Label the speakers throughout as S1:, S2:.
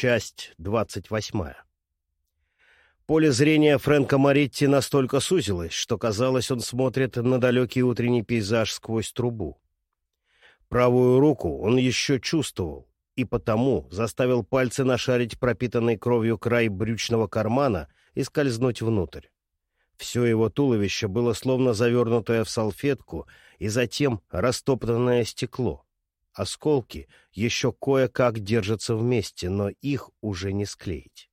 S1: Часть двадцать восьмая. Поле зрения Фрэнка Маритти настолько сузилось, что, казалось, он смотрит на далекий утренний пейзаж сквозь трубу. Правую руку он еще чувствовал, и потому заставил пальцы нашарить пропитанный кровью край брючного кармана и скользнуть внутрь. Все его туловище было словно завернутое в салфетку и затем растоптанное стекло. Осколки еще кое-как держатся вместе, но их уже не склеить.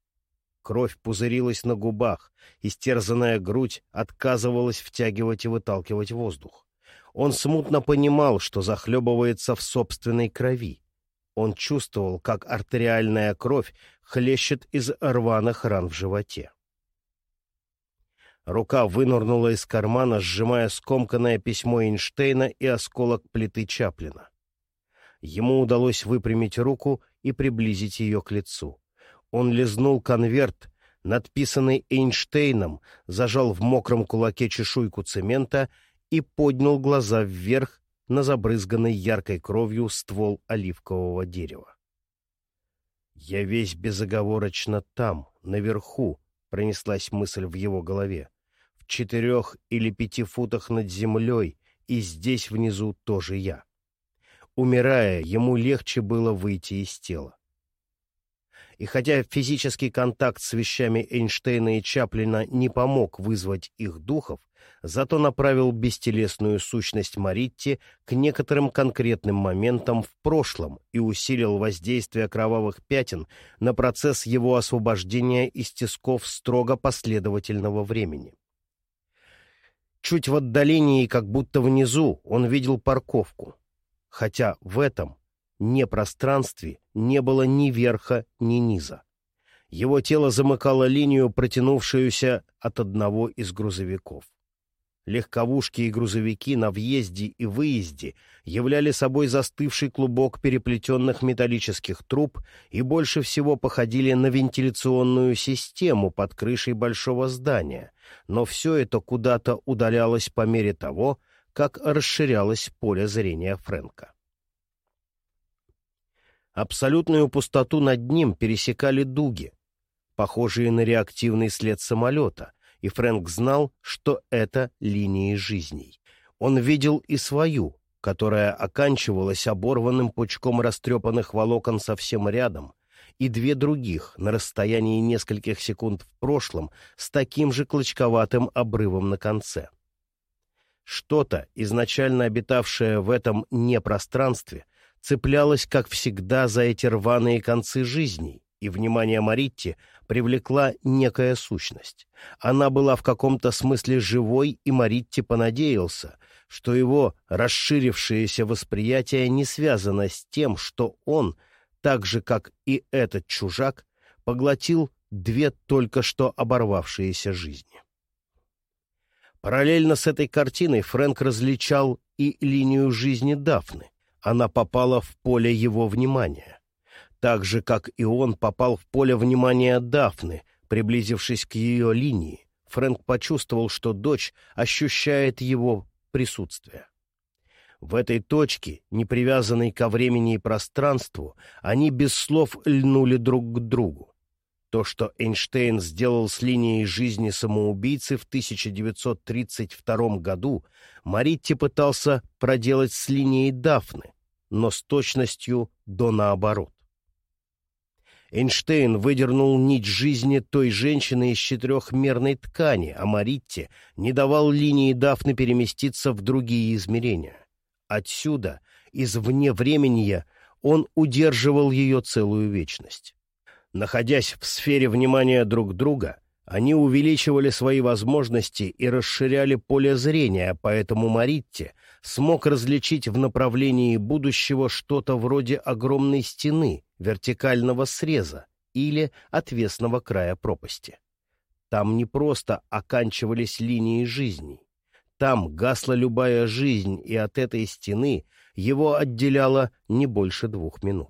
S1: Кровь пузырилась на губах, истерзанная грудь отказывалась втягивать и выталкивать воздух. Он смутно понимал, что захлебывается в собственной крови. Он чувствовал, как артериальная кровь хлещет из рваных ран в животе. Рука вынырнула из кармана, сжимая скомканное письмо Эйнштейна и осколок плиты Чаплина. Ему удалось выпрямить руку и приблизить ее к лицу. Он лизнул конверт, надписанный Эйнштейном, зажал в мокром кулаке чешуйку цемента и поднял глаза вверх на забрызганный яркой кровью ствол оливкового дерева. «Я весь безоговорочно там, наверху», — пронеслась мысль в его голове. «В четырех или пяти футах над землей, и здесь внизу тоже я». Умирая, ему легче было выйти из тела. И хотя физический контакт с вещами Эйнштейна и Чаплина не помог вызвать их духов, зато направил бестелесную сущность Маритти к некоторым конкретным моментам в прошлом и усилил воздействие кровавых пятен на процесс его освобождения из тисков строго последовательного времени. Чуть в отдалении, как будто внизу, он видел парковку, хотя в этом непространстве не было ни верха, ни низа. Его тело замыкало линию, протянувшуюся от одного из грузовиков. Легковушки и грузовики на въезде и выезде являли собой застывший клубок переплетенных металлических труб и больше всего походили на вентиляционную систему под крышей большого здания, но все это куда-то удалялось по мере того, как расширялось поле зрения Фрэнка. Абсолютную пустоту над ним пересекали дуги, похожие на реактивный след самолета, и Фрэнк знал, что это линии жизней. Он видел и свою, которая оканчивалась оборванным пучком растрепанных волокон совсем рядом, и две других на расстоянии нескольких секунд в прошлом с таким же клочковатым обрывом на конце. Что-то, изначально обитавшее в этом непространстве, цеплялась, как всегда, за эти рваные концы жизни, и внимание Маритти привлекла некая сущность. Она была в каком-то смысле живой, и Маритти понадеялся, что его расширившееся восприятие не связано с тем, что он, так же, как и этот чужак, поглотил две только что оборвавшиеся жизни. Параллельно с этой картиной Фрэнк различал и линию жизни Дафны, она попала в поле его внимания. Так же, как и он попал в поле внимания Дафны, приблизившись к ее линии, Фрэнк почувствовал, что дочь ощущает его присутствие. В этой точке, не привязанной ко времени и пространству, они без слов льнули друг к другу. То, что Эйнштейн сделал с линией жизни самоубийцы в 1932 году, Маритти пытался проделать с линией Дафны, но с точностью до наоборот. Эйнштейн выдернул нить жизни той женщины из четырехмерной ткани, а Маритте не давал линии Дафны переместиться в другие измерения. Отсюда, из вне времени, он удерживал ее целую вечность. Находясь в сфере внимания друг друга, они увеличивали свои возможности и расширяли поле зрения, поэтому Маритте смог различить в направлении будущего что-то вроде огромной стены, вертикального среза или отвесного края пропасти. Там не просто оканчивались линии жизней. Там гасла любая жизнь, и от этой стены его отделяло не больше двух минут.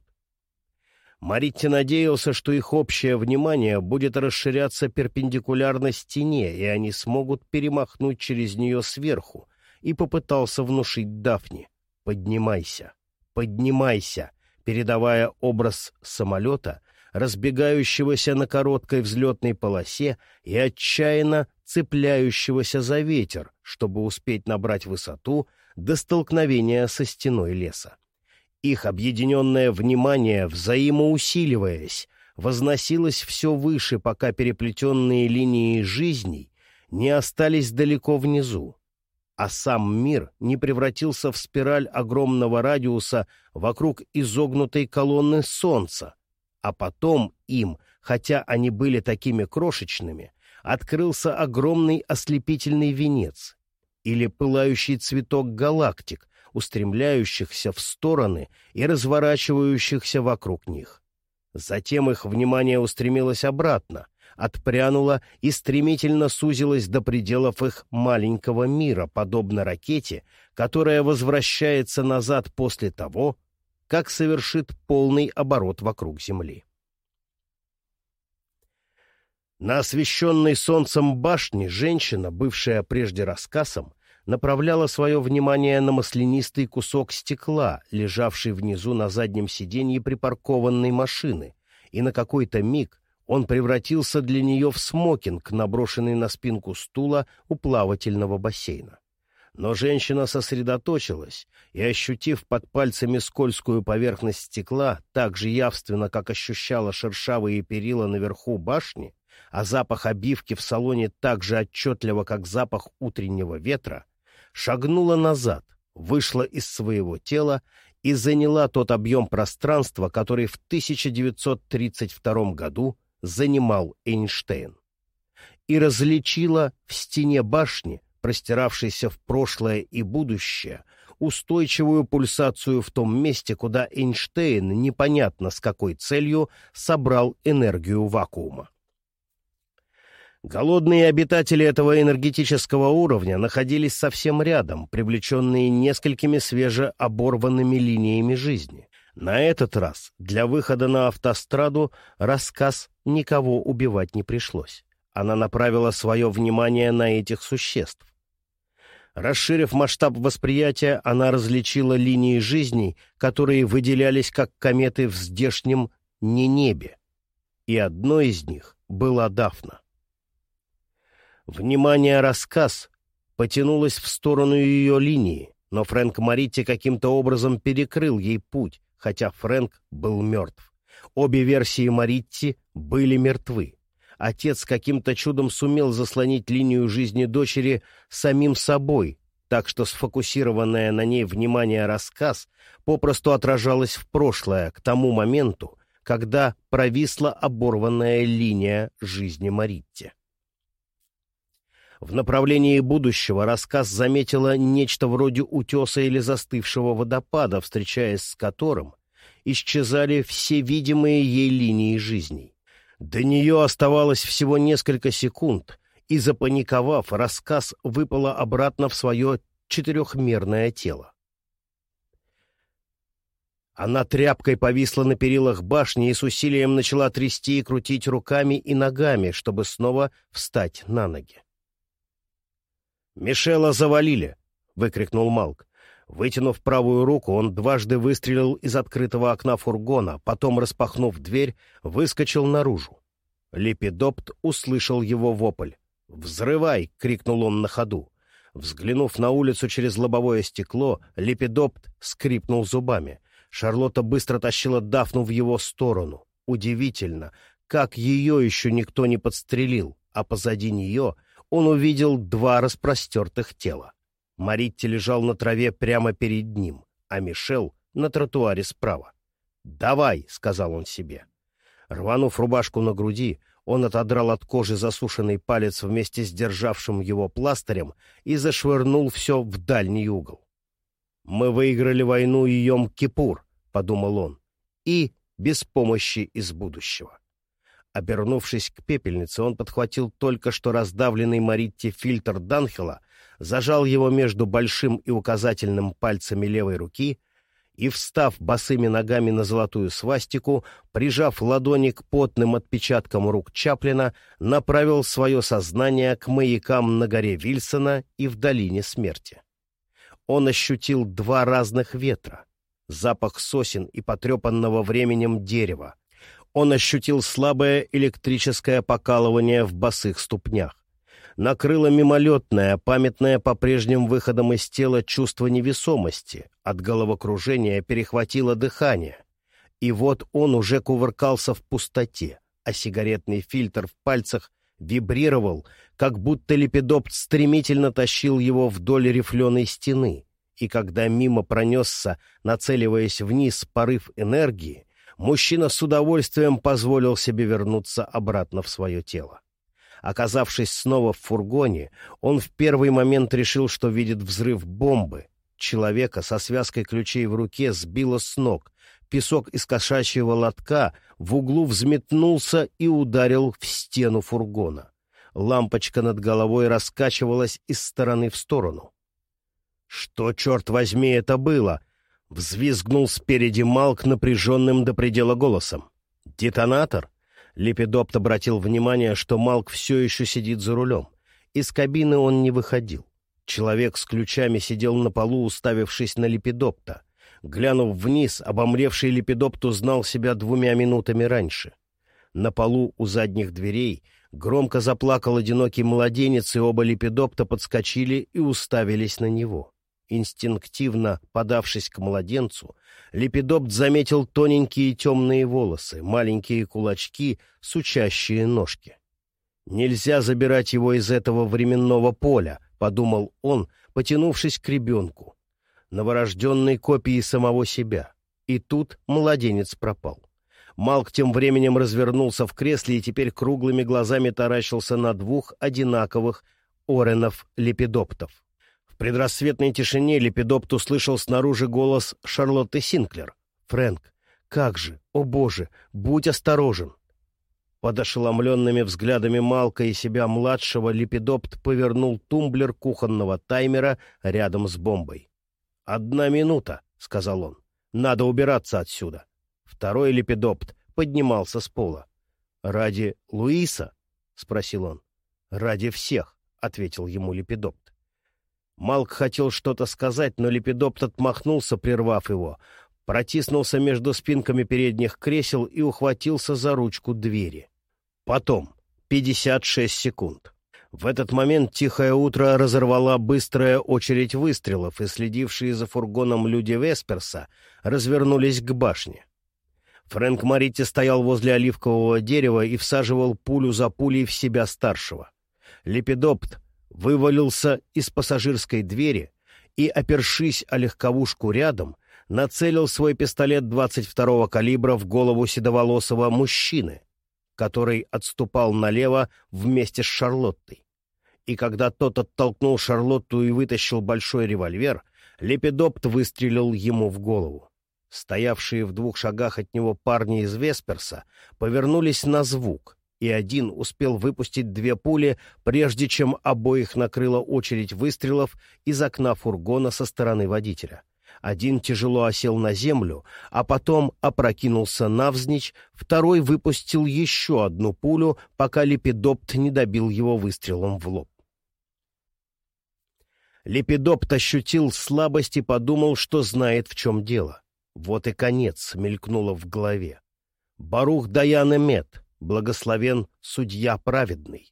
S1: Маритти надеялся, что их общее внимание будет расширяться перпендикулярно стене, и они смогут перемахнуть через нее сверху, и попытался внушить Дафни «Поднимайся, поднимайся», передавая образ самолета, разбегающегося на короткой взлетной полосе и отчаянно цепляющегося за ветер, чтобы успеть набрать высоту до столкновения со стеной леса. Их объединенное внимание, взаимоусиливаясь, возносилось все выше, пока переплетенные линии жизней не остались далеко внизу, а сам мир не превратился в спираль огромного радиуса вокруг изогнутой колонны Солнца, а потом им, хотя они были такими крошечными, открылся огромный ослепительный венец или пылающий цветок галактик, устремляющихся в стороны и разворачивающихся вокруг них. Затем их внимание устремилось обратно, отпрянуло и стремительно сузилось до пределов их маленького мира, подобно ракете, которая возвращается назад после того, как совершит полный оборот вокруг Земли. На освещенной солнцем башне женщина, бывшая прежде рассказом, направляла свое внимание на маслянистый кусок стекла, лежавший внизу на заднем сиденье припаркованной машины, и на какой-то миг он превратился для нее в смокинг, наброшенный на спинку стула у плавательного бассейна. Но женщина сосредоточилась и, ощутив под пальцами скользкую поверхность стекла так же явственно, как ощущала шершавые перила наверху башни, а запах обивки в салоне так же отчетливо, как запах утреннего ветра, шагнула назад, вышла из своего тела и заняла тот объем пространства, который в 1932 году занимал Эйнштейн. И различила в стене башни простиравшейся в прошлое и будущее, устойчивую пульсацию в том месте, куда Эйнштейн непонятно с какой целью собрал энергию вакуума. Голодные обитатели этого энергетического уровня находились совсем рядом, привлеченные несколькими свежеоборванными линиями жизни. На этот раз для выхода на автостраду рассказ никого убивать не пришлось. Она направила свое внимание на этих существ. Расширив масштаб восприятия, она различила линии жизней, которые выделялись как кометы в здешнем ненебе. И одной из них была Дафна. Внимание рассказ потянулось в сторону ее линии, но Фрэнк Маритти каким-то образом перекрыл ей путь, хотя Фрэнк был мертв. Обе версии Маритти были мертвы. Отец каким-то чудом сумел заслонить линию жизни дочери самим собой, так что сфокусированное на ней внимание рассказ попросту отражалось в прошлое, к тому моменту, когда провисла оборванная линия жизни Маритти. В направлении будущего рассказ заметила нечто вроде утеса или застывшего водопада, встречаясь с которым исчезали все видимые ей линии жизней. До нее оставалось всего несколько секунд, и, запаниковав, рассказ выпала обратно в свое четырехмерное тело. Она тряпкой повисла на перилах башни и с усилием начала трясти и крутить руками и ногами, чтобы снова встать на ноги. «Мишела завалили!» — выкрикнул Малк. Вытянув правую руку, он дважды выстрелил из открытого окна фургона, потом, распахнув дверь, выскочил наружу. Лепидопт услышал его вопль. «Взрывай!» — крикнул он на ходу. Взглянув на улицу через лобовое стекло, Лепидопт скрипнул зубами. Шарлотта быстро тащила Дафну в его сторону. Удивительно, как ее еще никто не подстрелил, а позади нее он увидел два распростертых тела. Маритти лежал на траве прямо перед ним, а Мишел — на тротуаре справа. «Давай!» — сказал он себе. Рванув рубашку на груди, он отодрал от кожи засушенный палец вместе с державшим его пластырем и зашвырнул все в дальний угол. «Мы выиграли войну Йом-Кипур», — подумал он, — «и без помощи из будущего». Обернувшись к пепельнице, он подхватил только что раздавленный Маритти фильтр Данхела, зажал его между большим и указательным пальцами левой руки и, встав босыми ногами на золотую свастику, прижав ладони к потным отпечаткам рук Чаплина, направил свое сознание к маякам на горе Вильсона и в долине смерти. Он ощутил два разных ветра — запах сосен и потрепанного временем дерева — Он ощутил слабое электрическое покалывание в босых ступнях. Накрыло мимолетное, памятное по прежним выходам из тела чувство невесомости, от головокружения перехватило дыхание. И вот он уже кувыркался в пустоте, а сигаретный фильтр в пальцах вибрировал, как будто лепидопт стремительно тащил его вдоль рифленой стены. И когда мимо пронесся, нацеливаясь вниз, порыв энергии, мужчина с удовольствием позволил себе вернуться обратно в свое тело. Оказавшись снова в фургоне, он в первый момент решил, что видит взрыв бомбы. Человека со связкой ключей в руке сбило с ног. Песок из кошачьего лотка в углу взметнулся и ударил в стену фургона. Лампочка над головой раскачивалась из стороны в сторону. «Что, черт возьми, это было?» — взвизгнул спереди Малк напряженным до предела голосом. «Детонатор?» Лепидопт обратил внимание, что Малк все еще сидит за рулем. Из кабины он не выходил. Человек с ключами сидел на полу, уставившись на Лепидопта. Глянув вниз, обомлевший Лепидопт узнал себя двумя минутами раньше. На полу у задних дверей громко заплакал одинокий младенец, и оба Лепидопта подскочили и уставились на него. Инстинктивно подавшись к младенцу, Лепидопт заметил тоненькие темные волосы, маленькие кулачки, сучащие ножки. «Нельзя забирать его из этого временного поля», — подумал он, потянувшись к ребенку новорожденной копии самого себя. И тут младенец пропал. Малк тем временем развернулся в кресле и теперь круглыми глазами таращился на двух одинаковых оренов-лепидоптов. Предрассветной тишине лепидопт услышал снаружи голос Шарлотты Синклер. «Фрэнк, как же, о боже, будь осторожен!» Под ошеломленными взглядами Малка и себя младшего лепидопт повернул тумблер кухонного таймера рядом с бомбой. «Одна минута», — сказал он. «Надо убираться отсюда». Второй лепидопт поднимался с пола. «Ради Луиса?» — спросил он. «Ради всех», — ответил ему лепидопт. Малк хотел что-то сказать, но лепидопт отмахнулся, прервав его, протиснулся между спинками передних кресел и ухватился за ручку двери. Потом. 56 секунд. В этот момент тихое утро разорвала быстрая очередь выстрелов, и следившие за фургоном люди Весперса развернулись к башне. Фрэнк Маритти стоял возле оливкового дерева и всаживал пулю за пулей в себя старшего. Лепидопт вывалился из пассажирской двери и, опершись о легковушку рядом, нацелил свой пистолет 22-го калибра в голову седоволосого мужчины, который отступал налево вместе с Шарлоттой и когда тот оттолкнул Шарлотту и вытащил большой револьвер, Лепидопт выстрелил ему в голову. Стоявшие в двух шагах от него парни из Весперса повернулись на звук, и один успел выпустить две пули, прежде чем обоих накрыла очередь выстрелов из окна фургона со стороны водителя. Один тяжело осел на землю, а потом опрокинулся навзничь, второй выпустил еще одну пулю, пока Лепидопт не добил его выстрелом в лоб. Лепидопт ощутил слабость и подумал, что знает, в чем дело. Вот и конец мелькнуло в голове. Барух Даяна Мед, благословен судья праведный.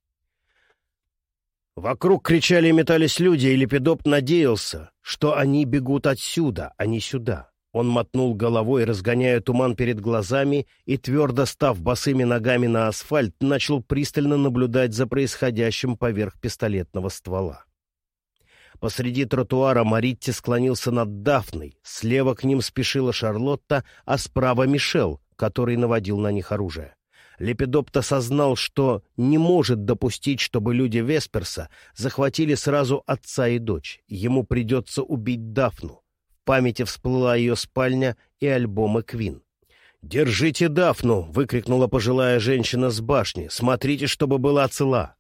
S1: Вокруг кричали и метались люди, и Лепидопт надеялся, что они бегут отсюда, а не сюда. Он мотнул головой, разгоняя туман перед глазами, и, твердо став босыми ногами на асфальт, начал пристально наблюдать за происходящим поверх пистолетного ствола. Посреди тротуара Маритти склонился над Дафной, слева к ним спешила Шарлотта, а справа Мишел, который наводил на них оружие. Лепидопт осознал, что не может допустить, чтобы люди Весперса захватили сразу отца и дочь. Ему придется убить Дафну. В памяти всплыла ее спальня и альбомы Квин. «Держите Дафну!» — выкрикнула пожилая женщина с башни. «Смотрите, чтобы была цела!»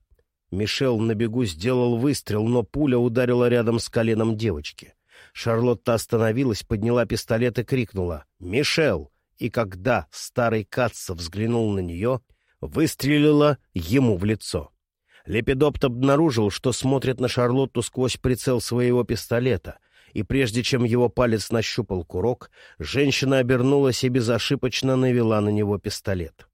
S1: Мишел на бегу сделал выстрел, но пуля ударила рядом с коленом девочки. Шарлотта остановилась, подняла пистолет и крикнула «Мишел!» И когда старый Катца взглянул на нее, выстрелила ему в лицо. Лепидопт обнаружил, что смотрит на Шарлотту сквозь прицел своего пистолета, и прежде чем его палец нащупал курок, женщина обернулась и безошибочно навела на него пистолет.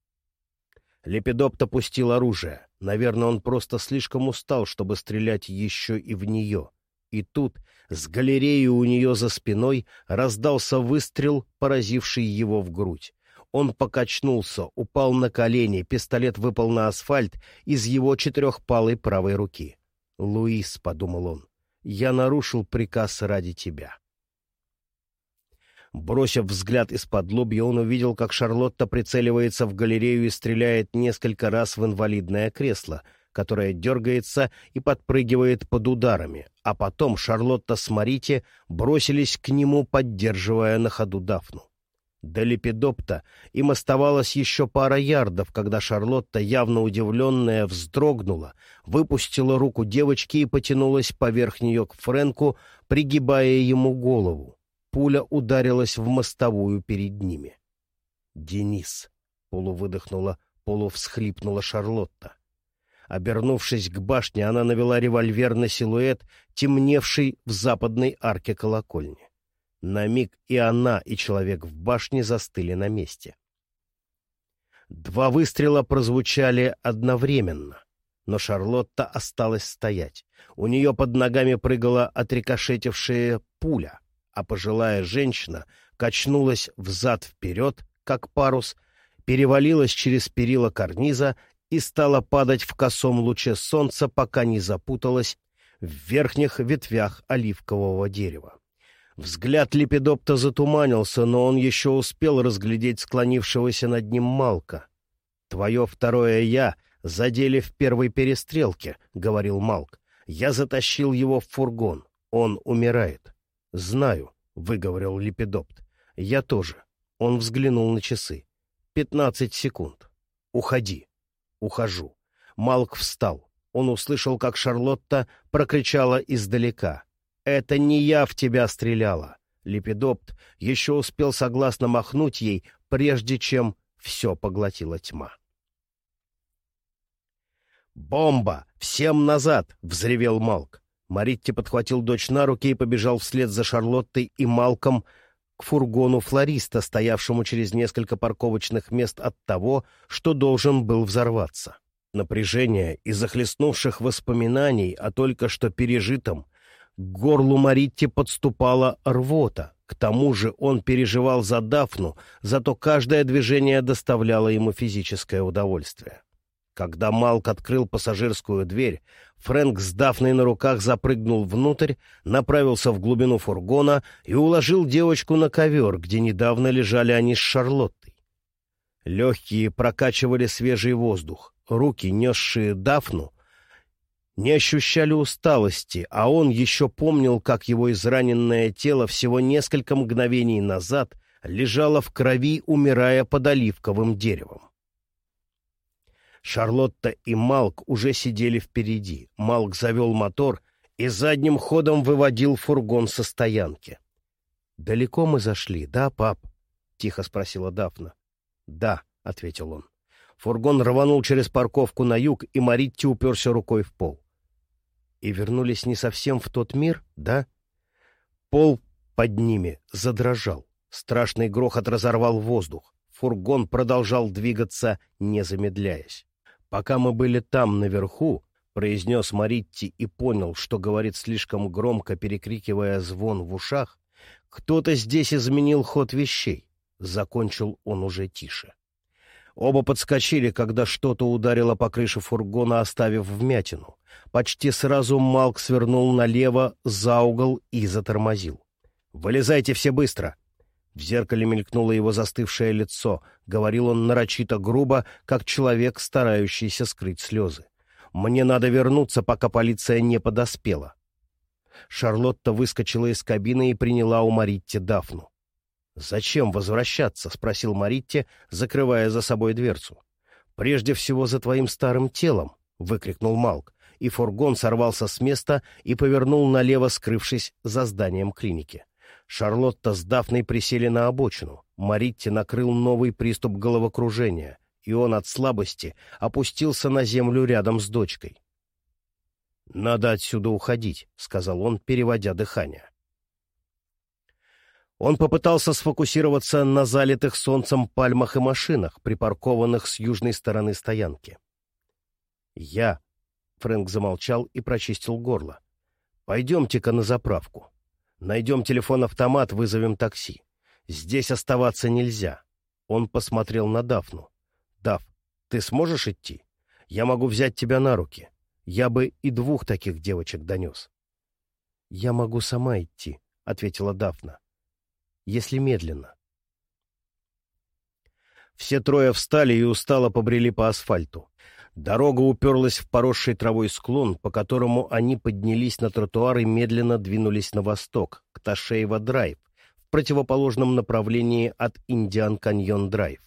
S1: Лепидопт опустил оружие. Наверное, он просто слишком устал, чтобы стрелять еще и в нее. И тут, с галереи у нее за спиной, раздался выстрел, поразивший его в грудь. Он покачнулся, упал на колени, пистолет выпал на асфальт из его четырехпалой правой руки. «Луис», — подумал он, — «я нарушил приказ ради тебя». Бросив взгляд из-под лобья, он увидел, как Шарлотта прицеливается в галерею и стреляет несколько раз в инвалидное кресло, которое дергается и подпрыгивает под ударами, а потом Шарлотта с Марити бросились к нему, поддерживая на ходу Дафну. До Лепидопта им оставалось еще пара ярдов, когда Шарлотта, явно удивленная, вздрогнула, выпустила руку девочки и потянулась поверх нее к Фрэнку, пригибая ему голову. Пуля ударилась в мостовую перед ними. «Денис!» — полувыдохнула, полувсхлипнула Шарлотта. Обернувшись к башне, она навела револьвер на силуэт, темневший в западной арке колокольни. На миг и она, и человек в башне застыли на месте. Два выстрела прозвучали одновременно, но Шарлотта осталась стоять. У нее под ногами прыгала отрикошетившая пуля, а пожилая женщина качнулась взад-вперед, как парус, перевалилась через перила карниза и стала падать в косом луче солнца, пока не запуталась в верхних ветвях оливкового дерева. Взгляд Лепидопта затуманился, но он еще успел разглядеть склонившегося над ним Малка. «Твое второе «я» задели в первой перестрелке», — говорил Малк. «Я затащил его в фургон. Он умирает». «Знаю», — выговорил Лепидопт. «Я тоже». Он взглянул на часы. «Пятнадцать секунд. Уходи». «Ухожу». Малк встал. Он услышал, как Шарлотта прокричала издалека. «Это не я в тебя стреляла!» Лепидопт еще успел согласно махнуть ей, прежде чем все поглотила тьма. «Бомба! Всем назад!» — взревел Малк. Маритти подхватил дочь на руки и побежал вслед за Шарлоттой и Малком к фургону флориста, стоявшему через несколько парковочных мест от того, что должен был взорваться. Напряжение из захлестнувших воспоминаний о только что пережитом к горлу Маритти подступала рвота. К тому же он переживал за Дафну, зато каждое движение доставляло ему физическое удовольствие. Когда Малк открыл пассажирскую дверь, Фрэнк с Дафной на руках запрыгнул внутрь, направился в глубину фургона и уложил девочку на ковер, где недавно лежали они с Шарлоттой. Легкие прокачивали свежий воздух, руки, несшие Дафну, не ощущали усталости, а он еще помнил, как его израненное тело всего несколько мгновений назад лежало в крови, умирая под оливковым деревом. Шарлотта и Малк уже сидели впереди. Малк завел мотор и задним ходом выводил фургон со стоянки. «Далеко мы зашли, да, пап?» — тихо спросила Дафна. «Да», — ответил он. Фургон рванул через парковку на юг, и Маритти уперся рукой в пол и вернулись не совсем в тот мир, да? Пол под ними задрожал. Страшный грохот разорвал воздух. Фургон продолжал двигаться, не замедляясь. Пока мы были там, наверху, произнес Маритти и понял, что говорит слишком громко, перекрикивая звон в ушах, кто-то здесь изменил ход вещей. Закончил он уже тише. Оба подскочили, когда что-то ударило по крыше фургона, оставив вмятину. Почти сразу Малк свернул налево за угол и затормозил. «Вылезайте все быстро!» В зеркале мелькнуло его застывшее лицо. Говорил он нарочито грубо, как человек, старающийся скрыть слезы. «Мне надо вернуться, пока полиция не подоспела». Шарлотта выскочила из кабины и приняла у Маритти Дафну. «Зачем возвращаться?» — спросил Маритти, закрывая за собой дверцу. «Прежде всего за твоим старым телом!» — выкрикнул Малк, и фургон сорвался с места и повернул налево, скрывшись за зданием клиники. Шарлотта с Дафной присели на обочину. Маритти накрыл новый приступ головокружения, и он от слабости опустился на землю рядом с дочкой. «Надо отсюда уходить», — сказал он, переводя дыхание. Он попытался сфокусироваться на залитых солнцем пальмах и машинах, припаркованных с южной стороны стоянки. «Я...» — Фрэнк замолчал и прочистил горло. «Пойдемте-ка на заправку. Найдем телефон-автомат, вызовем такси. Здесь оставаться нельзя». Он посмотрел на Дафну. «Даф, ты сможешь идти? Я могу взять тебя на руки. Я бы и двух таких девочек донес». «Я могу сама идти», — ответила Дафна если медленно. Все трое встали и устало побрели по асфальту. Дорога уперлась в поросший травой склон, по которому они поднялись на тротуар и медленно двинулись на восток, к Ташеева-драйв, в противоположном направлении от Индиан-каньон-драйв.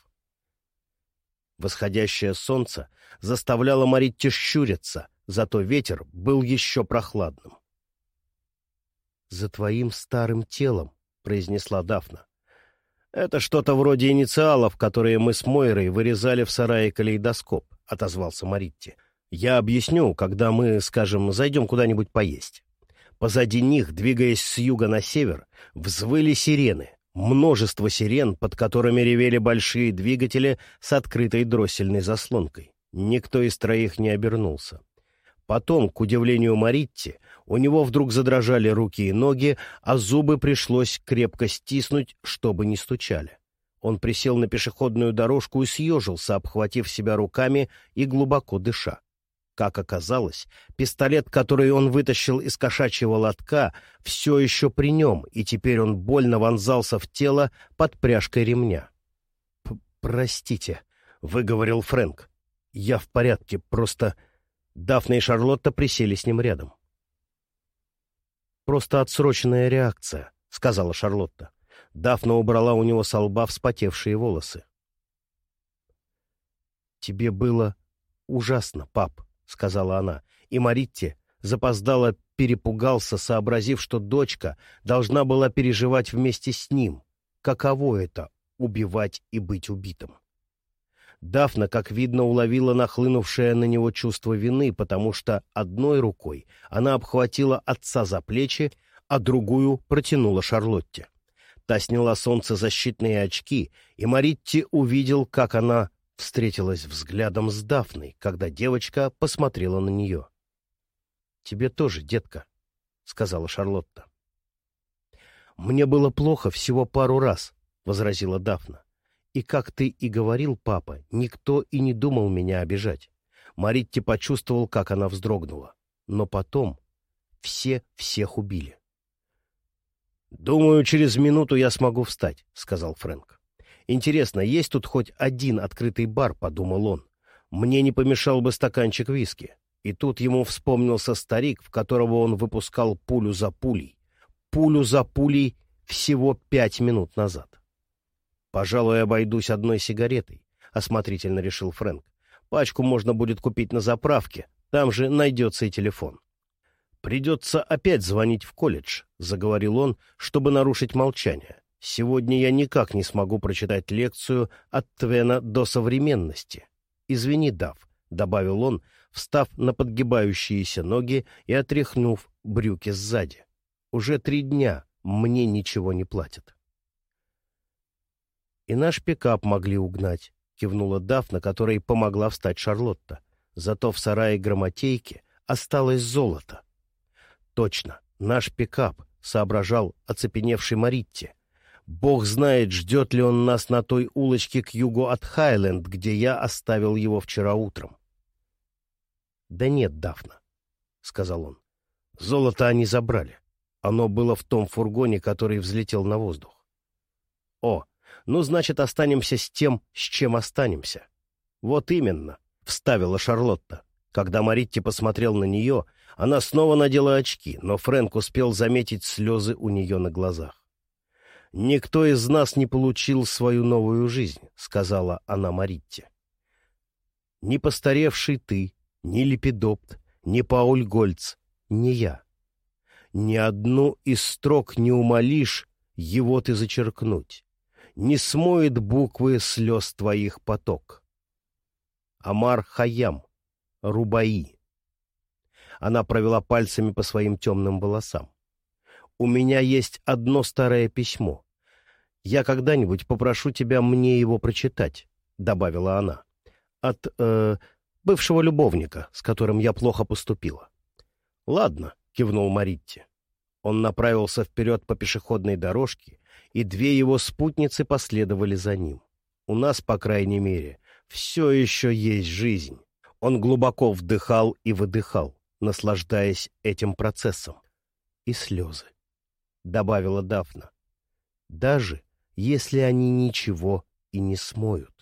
S1: Восходящее солнце заставляло Маритти щуриться, зато ветер был еще прохладным. «За твоим старым телом», — произнесла Дафна. «Это что-то вроде инициалов, которые мы с Мойрой вырезали в сарае калейдоскоп», — отозвался Маритти. «Я объясню, когда мы, скажем, зайдем куда-нибудь поесть». Позади них, двигаясь с юга на север, взвыли сирены. Множество сирен, под которыми ревели большие двигатели с открытой дроссельной заслонкой. Никто из троих не обернулся. Потом, к удивлению Маритти, у него вдруг задрожали руки и ноги, а зубы пришлось крепко стиснуть, чтобы не стучали. Он присел на пешеходную дорожку и съежился, обхватив себя руками и глубоко дыша. Как оказалось, пистолет, который он вытащил из кошачьего лотка, все еще при нем, и теперь он больно вонзался в тело под пряжкой ремня. «Простите», — выговорил Фрэнк. «Я в порядке, просто...» Дафна и Шарлотта присели с ним рядом. «Просто отсроченная реакция», — сказала Шарлотта. Дафна убрала у него со лба вспотевшие волосы. «Тебе было ужасно, пап», — сказала она, и Маритти запоздало перепугался, сообразив, что дочка должна была переживать вместе с ним. Каково это — убивать и быть убитым? Дафна, как видно, уловила нахлынувшее на него чувство вины, потому что одной рукой она обхватила отца за плечи, а другую протянула Шарлотте. Та сняла солнцезащитные очки, и Маритти увидел, как она встретилась взглядом с Дафной, когда девочка посмотрела на нее. — Тебе тоже, детка, — сказала Шарлотта. — Мне было плохо всего пару раз, — возразила Дафна. И, как ты и говорил, папа, никто и не думал меня обижать. Маритти почувствовал, как она вздрогнула. Но потом все всех убили. «Думаю, через минуту я смогу встать», — сказал Фрэнк. «Интересно, есть тут хоть один открытый бар?» — подумал он. «Мне не помешал бы стаканчик виски». И тут ему вспомнился старик, в которого он выпускал пулю за пулей. Пулю за пулей всего пять минут назад. «Пожалуй, обойдусь одной сигаретой», — осмотрительно решил Фрэнк. «Пачку можно будет купить на заправке, там же найдется и телефон». «Придется опять звонить в колледж», — заговорил он, чтобы нарушить молчание. «Сегодня я никак не смогу прочитать лекцию от Твена до современности. Извини, Дав», — добавил он, встав на подгибающиеся ноги и отряхнув брюки сзади. «Уже три дня мне ничего не платят». «И наш пикап могли угнать», — кивнула Дафна, которой помогла встать Шарлотта. «Зато в сарае грамотейки осталось золото». «Точно, наш пикап», — соображал оцепеневший Маритти. «Бог знает, ждет ли он нас на той улочке к югу от Хайленд, где я оставил его вчера утром». «Да нет, Дафна», — сказал он. «Золото они забрали. Оно было в том фургоне, который взлетел на воздух». «О, ну, значит, останемся с тем, с чем останемся. Вот именно, — вставила Шарлотта. Когда Маритти посмотрел на нее, она снова надела очки, но Фрэнк успел заметить слезы у нее на глазах. «Никто из нас не получил свою новую жизнь», — сказала она Маритте. «Ни постаревший ты, ни Лепидопт, ни Пауль Гольц, ни я. Ни одну из строк не умолишь его ты зачеркнуть не смоет буквы слез твоих поток. Амар Хаям, Рубаи. Она провела пальцами по своим темным волосам. У меня есть одно старое письмо. «Я когда-нибудь попрошу тебя мне его прочитать», — добавила она. «От э, бывшего любовника, с которым я плохо поступила». «Ладно», — кивнул Маритти. Он направился вперед по пешеходной дорожке, и две его спутницы последовали за ним. «У нас, по крайней мере, все еще есть жизнь». Он глубоко вдыхал и выдыхал, наслаждаясь этим процессом. «И слезы», — добавила Дафна. «Даже если они ничего и не смоют».